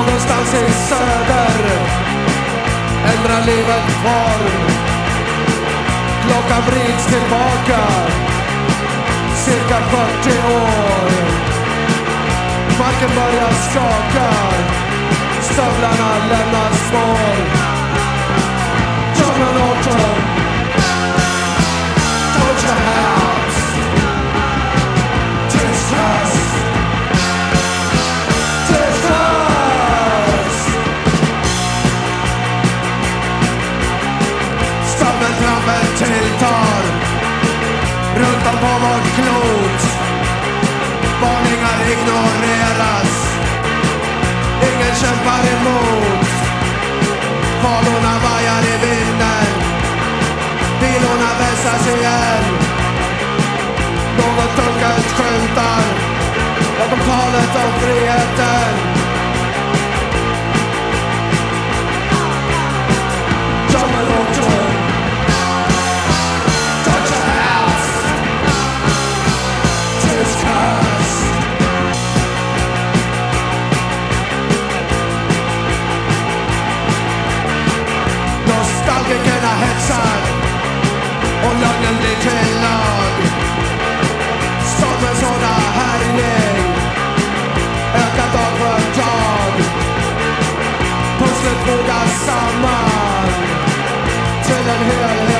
Någonstans i söder ändrar livet form. Klockan vrids tillbaka cirka 40 år. Marken börjar skaka, stövlarna lämnar spår. som ett tilltar runt om på vårt klot. Varningar ignoreras, ingen kämpar emot. Falorna vajar i vinden, bilorna vässas igen. Något dunkelt skymtar bakom talet om friheten. Bruder Saman till den Hölle